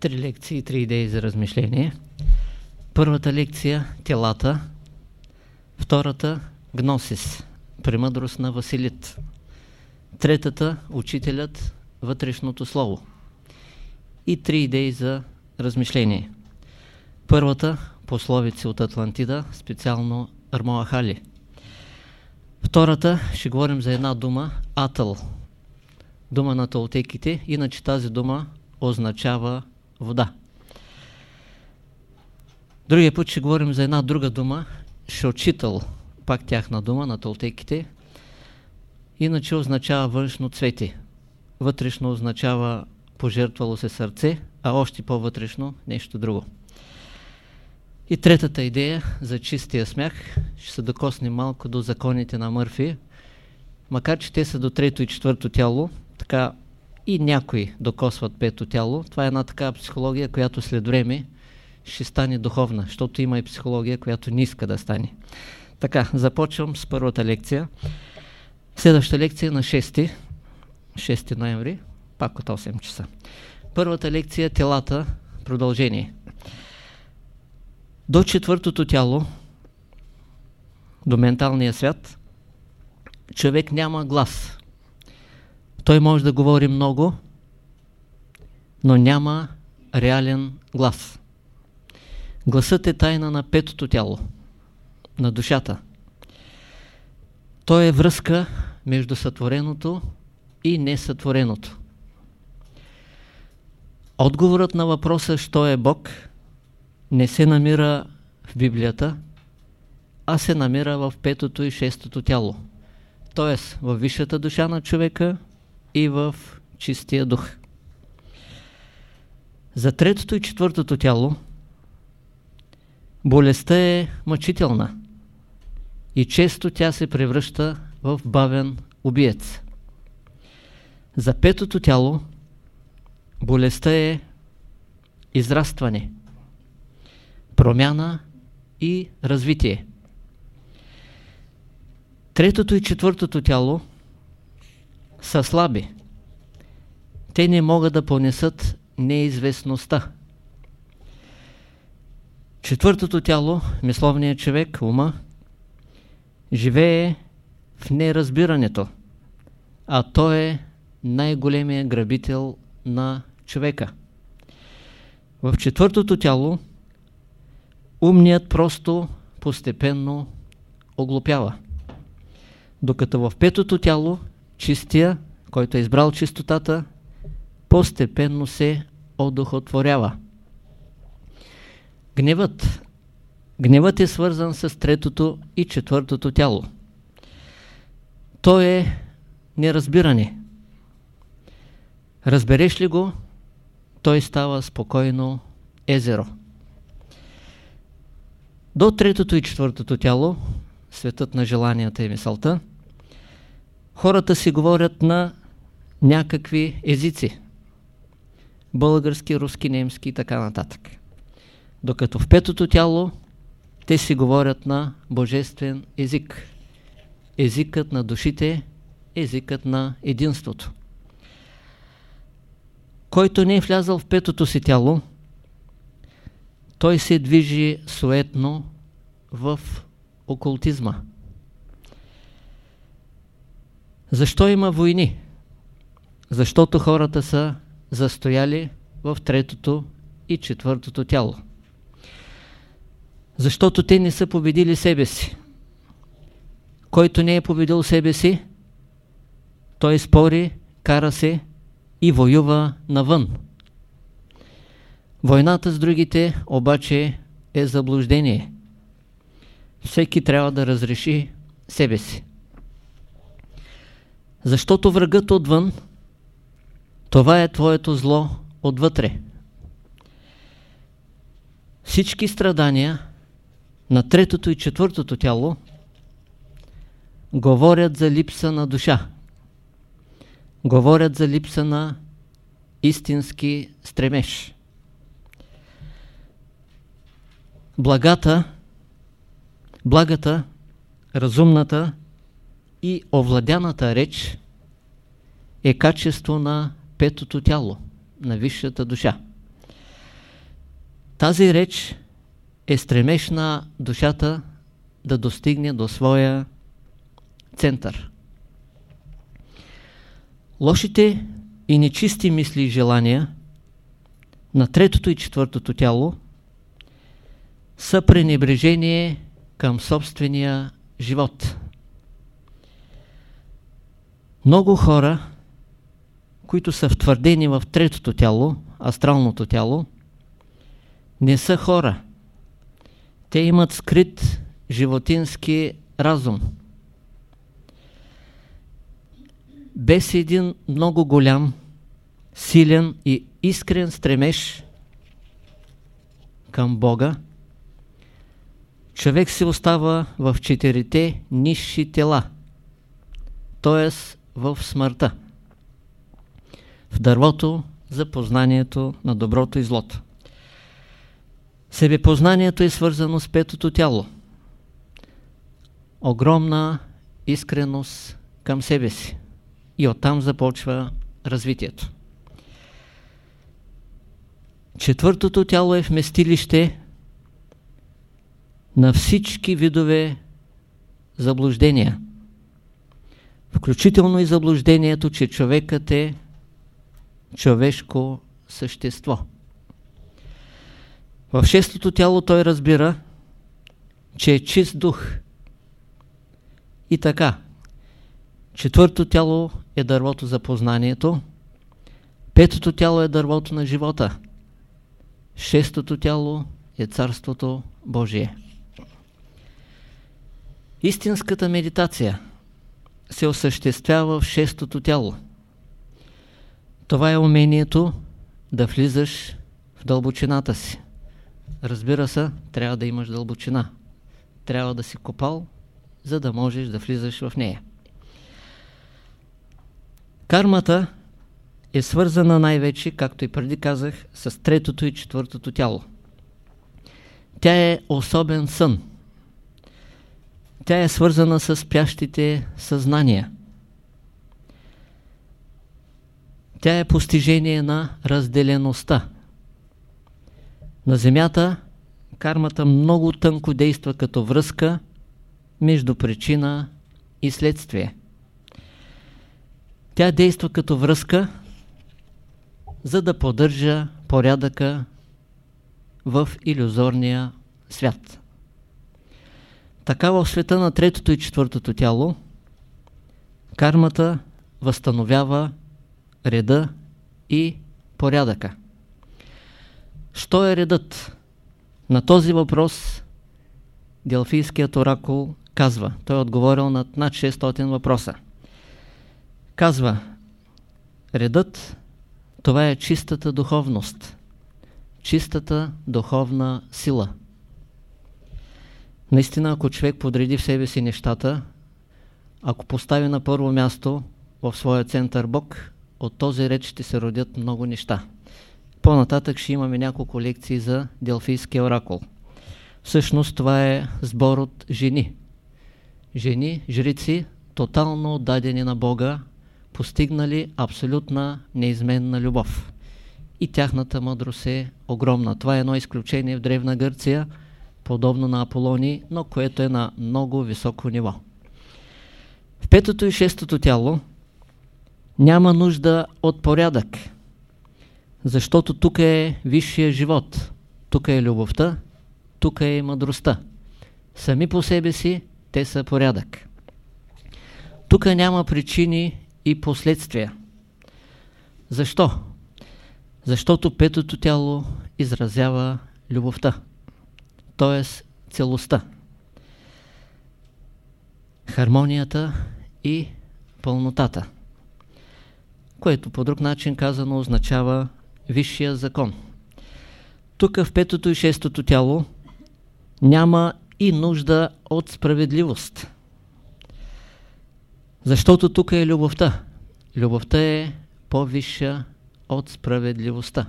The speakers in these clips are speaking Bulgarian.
Три лекции, три идеи за размишление. Първата лекция – телата. Втората – гносис, премъдрост на Василит. Третата – учителят, вътрешното слово. И три идеи за размишление. Първата – пословици от Атлантида, специално Армоахали. Втората – ще говорим за една дума – атъл. Дума на толтеките, иначе тази дума означава вода. Другия път ще говорим за една друга дума, шочител, пак тяхна дума на толтеките, иначе означава външно цвете. Вътрешно означава пожертвало се сърце, а още по-вътрешно нещо друго. И третата идея за чистия смях, ще се докоснем малко до законите на Мърфи, макар че те са до трето и четвърто тяло, така и някои докосват пето тяло. Това е една такава психология, която след време ще стане духовна, защото има и психология, която не иска да стане. Така, започвам с първата лекция. Следващата лекция на 6, 6 ноември, пак от 8 часа. Първата лекция – телата, продължение. До четвъртото тяло, до менталния свят, човек няма глас. Той може да говори много, но няма реален глас. Гласът е тайна на петото тяло, на душата. Той е връзка между сътвореното и несътвореното. Отговорът на въпроса, що е Бог, не се намира в Библията, а се намира в петото и шестото тяло. Тоест, в висшата душа на човека и в чистия дух. За третото и четвъртото тяло болестта е мъчителна и често тя се превръща в бавен убиец. За петото тяло болестта е израстване, промяна и развитие. Третото и четвъртото тяло са слаби. Те не могат да понесат неизвестността. Четвъртото тяло, мисловният човек, ума, живее в неразбирането, а той е най-големият грабител на човека. В четвъртото тяло умният просто постепенно оглупява. Докато в петото тяло чистия, който е избрал чистотата, постепенно се одухотворява. Гневът. Гневът е свързан с третото и четвъртото тяло. То е неразбиране. Разбереш ли го, той става спокойно езеро. До третото и четвъртото тяло, светът на желанията и мисълта, хората си говорят на някакви езици. Български, руски, немски и така нататък. Докато в петото тяло те си говорят на божествен език. Езикът на душите, езикът на единството. Който не е влязал в петото си тяло, той се движи суетно в окултизма. Защо има войни? Защото хората са застояли в третото и четвъртото тяло. Защото те не са победили себе си. Който не е победил себе си, той спори, кара се и воюва навън. Войната с другите обаче е заблуждение. Всеки трябва да разреши себе си. Защото врагът отвън, това е твоето зло отвътре. Всички страдания на третото и четвъртото тяло говорят за липса на душа. Говорят за липса на истински стремеж. Благата, благата, разумната и овладяната реч е качество на петото тяло, на висшата душа. Тази реч е стремеж на душата да достигне до своя център. Лошите и нечисти мисли и желания на третото и четвъртото тяло са пренебрежение към собствения живот. Много хора, които са втвърдени в третото тяло, астралното тяло, не са хора. Те имат скрит животински разум. Без един много голям, силен и искрен стремеж към Бога, човек се остава в четирите нисши тела, т.е. в смъртта, в дървото за познанието на доброто и злото. Себепознанието е свързано с петото тяло. Огромна искреност към себе си. И оттам започва развитието. Четвъртото тяло е вместилище на всички видове заблуждения. Включително и заблуждението, че човекът е човешко същество. В шестото тяло той разбира, че е чист дух. И така, четвърто тяло е дървото за познанието, петото тяло е дървото на живота, шестото тяло е Царството Божие. Истинската медитация се осъществява в шестото тяло. Това е умението да влизаш в дълбочината си. Разбира се, трябва да имаш дълбочина. Трябва да си копал, за да можеш да влизаш в нея. Кармата е свързана най-вече, както и преди казах, с третото и четвъртото тяло. Тя е особен сън. Тя е свързана с спящите съзнания. Тя е постижение на разделеността. На Земята кармата много тънко действа като връзка между причина и следствие. Тя действа като връзка, за да поддържа порядъка в иллюзорния свят. Така в света на третото и четвъртото тяло кармата възстановява реда и порядъка. Що е редът? На този въпрос Делфийският оракул казва, той е отговорил над над 600 въпроса. Казва, редът, това е чистата духовност, чистата духовна сила. Наистина, ако човек подреди в себе си нещата, ако постави на първо място в своя център Бог, от този реч ще се родят много неща. По-нататък ще имаме няколко лекции за Делфийския оракул. Всъщност това е сбор от жени. Жени, жрици, тотално отдадени на Бога, постигнали абсолютна неизменна любов. И тяхната мъдрост е огромна. Това е едно изключение в Древна Гърция, подобно на Аполони, но което е на много високо ниво. В петото и шестото тяло няма нужда от порядък. Защото тук е висшия живот. Тук е любовта, тук е мъдростта. Сами по себе си те са порядък. Тук няма причини и последствия. Защо? Защото петото тяло изразява любовта, т.е. целостта, хармонията и пълнотата, което по друг начин казано означава висшия закон. Тук в петото и шестото тяло няма и нужда от справедливост. Защото тук е любовта. Любовта е по-висша от справедливостта.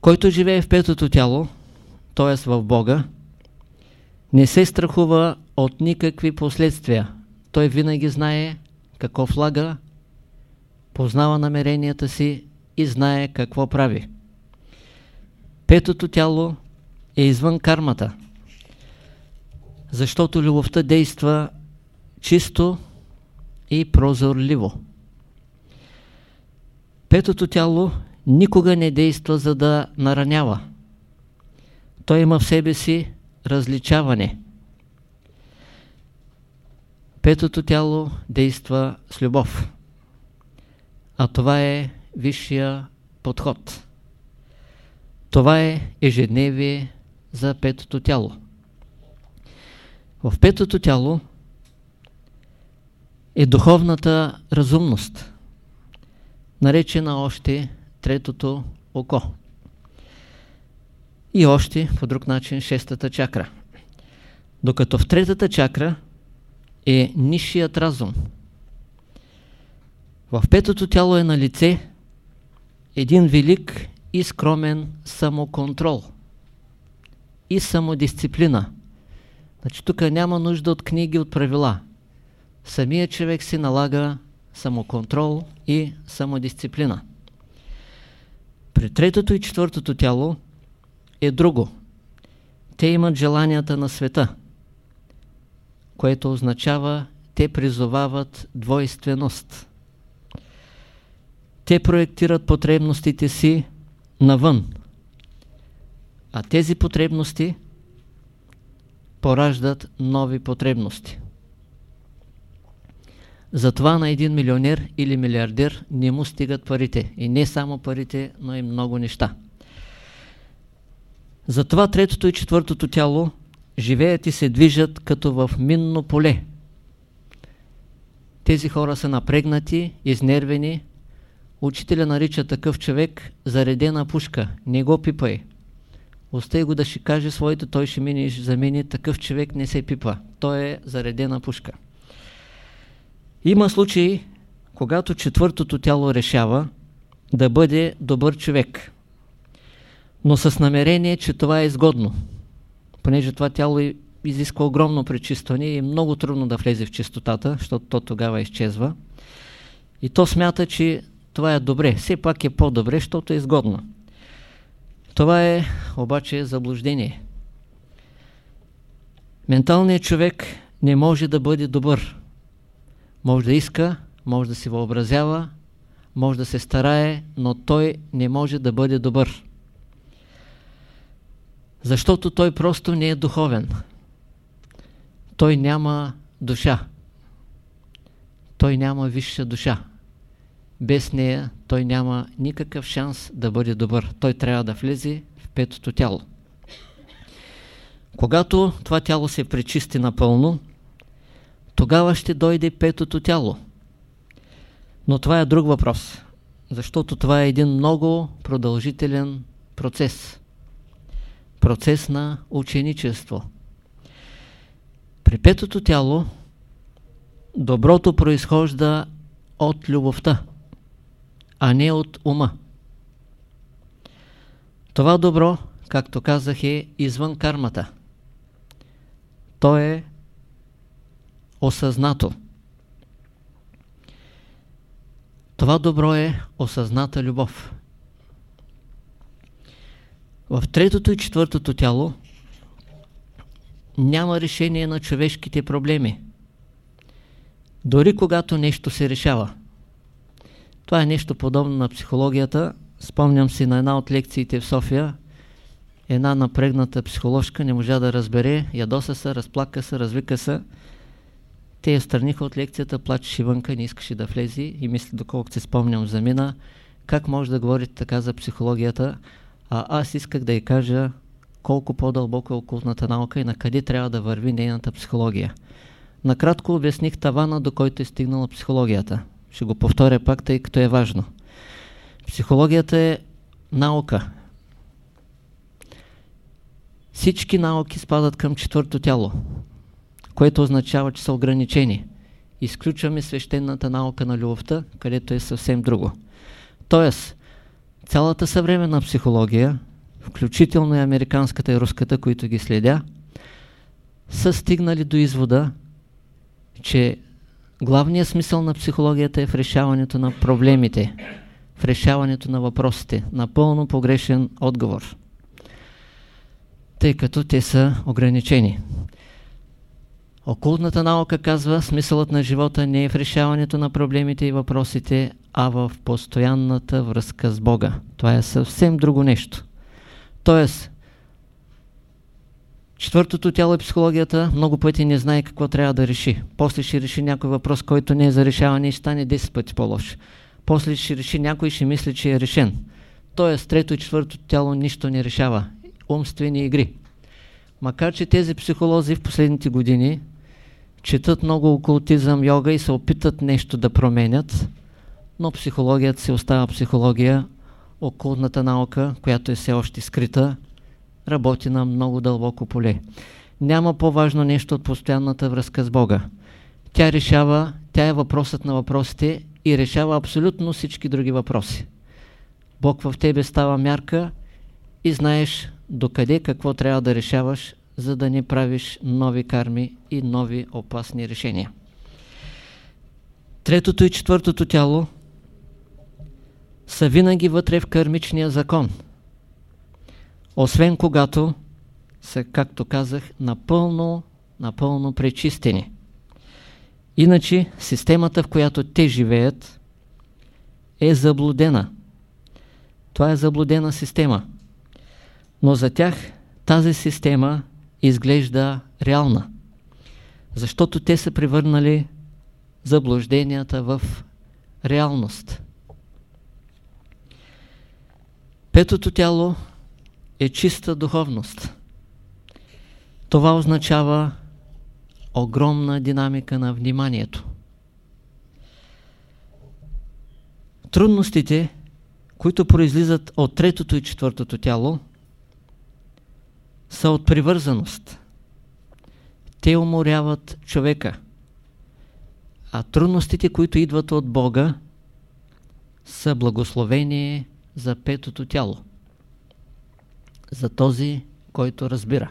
Който живее в петото тяло, т.е. в Бога, не се страхува от никакви последствия. Той винаги знае какво влага познава намеренията си и знае какво прави. Петото тяло е извън кармата, защото любовта действа чисто и прозорливо. Петото тяло никога не действа за да наранява. Той има в себе си различаване. Петото тяло действа с любов. А това е висшия подход. Това е ежедневие за петото тяло. В петото тяло е духовната разумност, наречена още третото око. И още, по друг начин, шестата чакра. Докато в третата чакра е нишият разум. В петото тяло е на лице един велик и скромен самоконтрол и самодисциплина. Значи тук няма нужда от книги, от правила. Самия човек си налага самоконтрол и самодисциплина. При третото и четвъртото тяло е друго. Те имат желанията на света, което означава те призовават двойственост. Те проектират потребностите си навън. А тези потребности пораждат нови потребности. Затова на един милионер или милиардер не му стигат парите. И не само парите, но и много неща. Затова третото и четвъртото тяло живеят и се движат като в минно поле. Тези хора са напрегнати, изнервени. Учителя нарича такъв човек заредена пушка. Не го пипай. Остай го да ще каже своите, той ще мине и ще замени. Такъв човек не се пипа. Той е заредена пушка. Има случаи, когато четвъртото тяло решава да бъде добър човек, но с намерение, че това е изгодно, понеже това тяло изисква огромно пречистване и е много трудно да влезе в чистотата, защото то тогава изчезва. И то смята, че това е добре. Все пак е по-добре, защото е изгодно. Това е обаче заблуждение. Менталният човек не може да бъде добър. Може да иска, може да се въобразява, може да се старае, но той не може да бъде добър. Защото той просто не е духовен. Той няма душа. Той няма висша душа. Без нея той няма никакъв шанс да бъде добър. Той трябва да влезе в петото тяло. Когато това тяло се пречисти напълно, тогава ще дойде петото тяло. Но това е друг въпрос, защото това е един много продължителен процес. Процес на ученичество. При петото тяло доброто произхожда от любовта, а не от ума. Това добро, както казах, е извън кармата. То е осъзнато. Това добро е осъзната любов. В третото и четвъртото тяло няма решение на човешките проблеми. Дори когато нещо се решава. Това е нещо подобно на психологията. Спомням си на една от лекциите в София, една напрегната психоложка не можа да разбере, ядоса се, разплака се, развика се. Те я страниха от лекцията, плачеше вънка, не искаше да влезе и мисли, доколкото се спомням замина, как може да говорите така за психологията, а аз исках да й кажа колко по-дълбоко е окултната наука и на къде трябва да върви нейната психология. Накратко обясних тавана, до който е стигнала психологията. Ще го повторя пак, тъй като е важно. Психологията е наука. Всички науки спадат към четвърто тяло което означава, че са ограничени. Изключваме свещената наука на любовта, където е съвсем друго. Тоест, цялата съвременна психология, включително и американската и руската, които ги следя, са стигнали до извода, че главният смисъл на психологията е в решаването на проблемите, в решаването на въпросите. Напълно погрешен отговор. тъй като те са ограничени. Окултната наука казва, смисълът на живота не е в решаването на проблемите и въпросите, а в постоянната връзка с Бога. Това е съвсем друго нещо. Тоест, четвъртото тяло е психологията, много пъти не знае какво трябва да реши. После ще реши някой въпрос, който не е за решаване и стане 10 пъти по-лош. После ще реши някой и ще мисли, че е решен. Тоест, трето и четвъртото тяло нищо не решава. Умствени игри. Макар, че тези психолози в последните години четат много окултизъм, йога и се опитат нещо да променят, но психологията се остава психология, окултната наука, която е все още скрита, работи на много дълбоко поле. Няма по-важно нещо от постоянната връзка с Бога. Тя решава, тя е въпросът на въпросите и решава абсолютно всички други въпроси. Бог в тебе става мярка и знаеш докъде какво трябва да решаваш, за да не правиш нови карми и нови опасни решения. Третото и четвъртото тяло са винаги вътре в кармичния закон. Освен когато са, както казах, напълно, напълно пречистени. Иначе системата, в която те живеят, е заблудена. Това е заблудена система. Но за тях тази система изглежда реална. Защото те са превърнали заблужденията в реалност. Петото тяло е чиста духовност. Това означава огромна динамика на вниманието. Трудностите, които произлизат от третото и четвъртото тяло, са от привързаност. Те уморяват човека. А трудностите, които идват от Бога, са благословение за петото тяло. За този, който разбира.